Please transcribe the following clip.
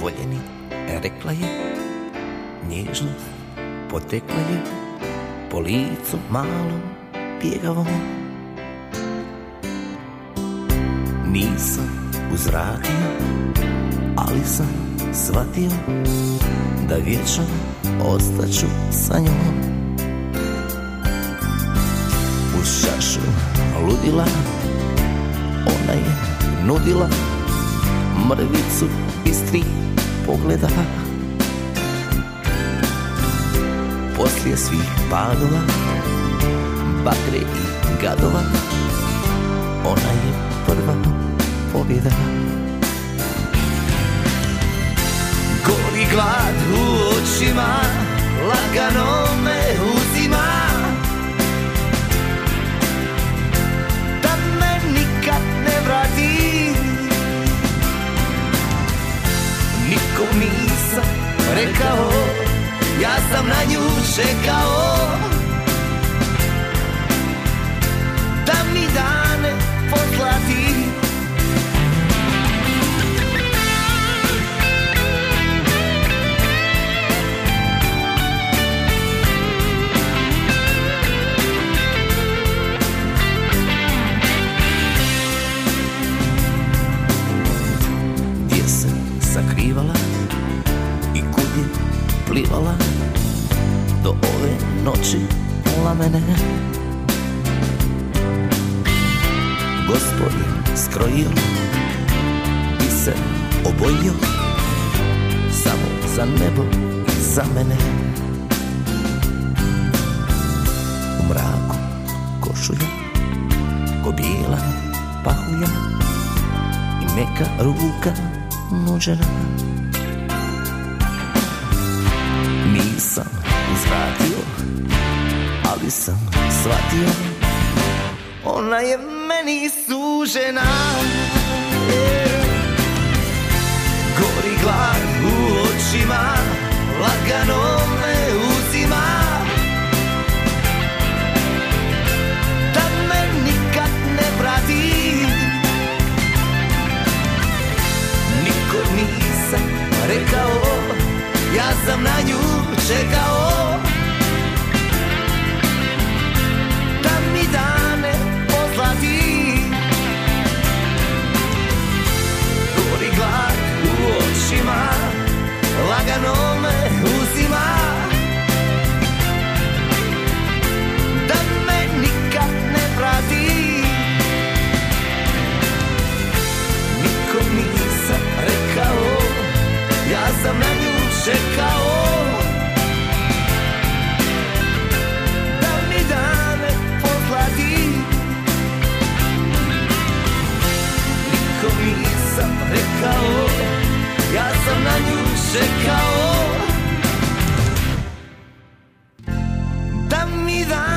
voljeni, rekla je Nježnost potekla je po licu malom bjegavom. Nisam uzvratio, ali sam shvatio Da vječno ostaću sa njom. Uz čašu ludila Ona je nudila mrvicu istri pogleda Poslije svih padova, bakre i gadova Ona je prva pobjeda. Gori glad u očima, rekao Ja sam na nju čekao. Da mi plivala do ove noći plamene Gospod je skrojio i se obojio samo za nebo i za mene. U mraku košulja ko bijela pahulja i neka ruka nuđena Nisam uzvratio, ali sam shvatio. Ona je meni sužena. Yeah. Gori glad u očima, lagano me uzima. Da me nikad ne vrati. Niko nisam rekao Ja sam na nju čekao rekao Ja sam na nju čekao Da mi da